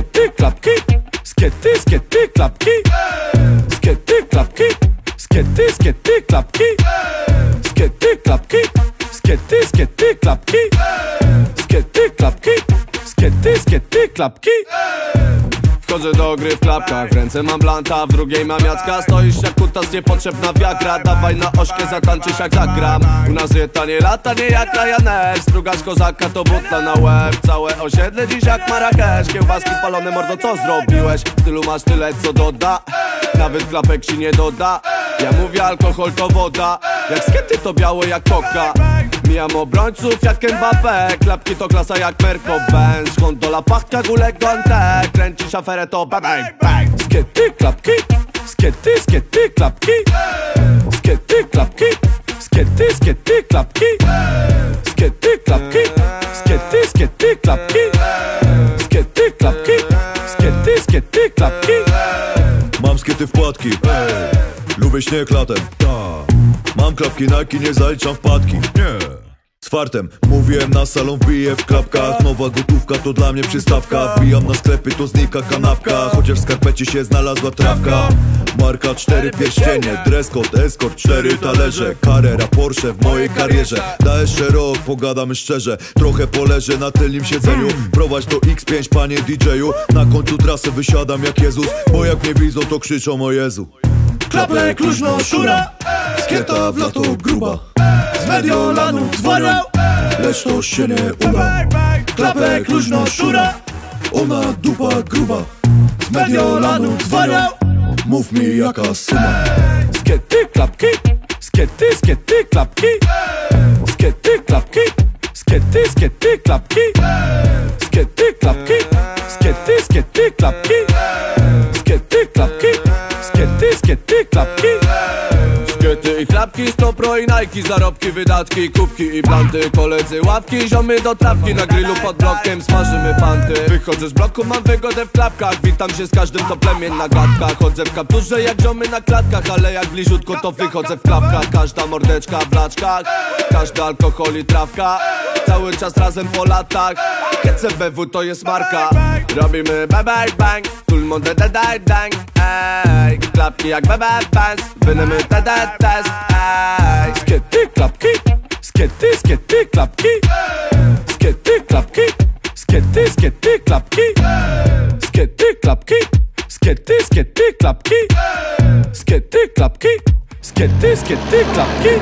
klapki, skiety, skiety, klapki, skiety, klapki, skiety, skiety, klapki, skiety, klapki, skiety, skiety, klapki, skiety, klapki, skiety, skiety, klapki. Wchodzę do gry w klapkach W ręce mam blanta, w drugiej mam jacka. Stoisz jak kutas, niepotrzebna wiagra. Dawaj na ośkę, zatańczysz jak zagram. U nas jeta nie lata, nie jak Ryanair Strugasz kozaka, to butla na łeb. Całe osiedle dziś jak Marrakesz. Kiełbaski spalone, mordo, co zrobiłeś? W masz tyle, co doda. Nawet klapek ci nie doda. Ja mówię, alkohol to woda. Jak skiety to białe jak koka Mijam obrońców jak Mbappé Klapki to klasa jak Merko Benz Gondola pachtka, gulek gątek Kręcisz aferę to bang bang Skiety, klapki. Skiety, skiety, klapki. Skiety, klapki. Skiety, skiety, klapki. Skiety, klapki. Skiety, skiety, klapki. Skiety, klapki. Skiety, skiety, klapki. Mam skiety Lubię śnieg latem. Mam klapki nie zaliczam wpadki Nie fartem, mówiłem na salon, wbiję w klapkach. Nowa gotówka to dla mnie przystawka. Wbijam na sklepy, to znika kanapka. Chociaż w skarpecie się znalazła trawka. Marka cztery pierścienie, dress code, escort, cztery talerze. Carrera, Porsche w mojej karierze. Da jeszcze rok, pogadamy szczerze. Trochę poleżę na tylnym siedzeniu. Prowadź to X5, panie DJ-u Na końcu trasy wysiadam jak Jezus Bo jak mnie widzą, to krzyczą o Jezu Klaplek luźno szura Skieta w lato gruba Z Mediolanu zwariał Lecz to się nie uda Klapek luźno szura Ona dupa gruba Z Mediolanu zwariał Mów mi jaka suma Skiety, klapki Skiety, skiety, klapki Skiety, klapki Skiety, skiety, klapki Skiety, klapki Skiety, skiety, klapki i klapki, stopro i Nike Zarobki, wydatki, kubki i planty Koledzy, ławki, ziomy do trawki Na grillu pod blokiem smażymy fanty. Wychodzę z bloku, mam wygodę w klapkach. Witam się z każdym, to plemień na gadkach. Chodzę w kapturze jak ziomy na klatkach Ale jak bliziutko to wychodzę w klapkach. Każda mordeczka w blaczkach Każdy alkohol i trawka Cały czas razem po latach. KCBW to jest marka. Robimy bang bang. Le monde da da dang Ej, klapki jak bebe bang Wynemy te te tes Ej, skiety klapki. Skiety, skiety klapki. Skiety klapki. Skiety, skiety klapki. Skiety klapki. Skiety, skiety klapki. Skiety klapki. Skiety, skiety klapki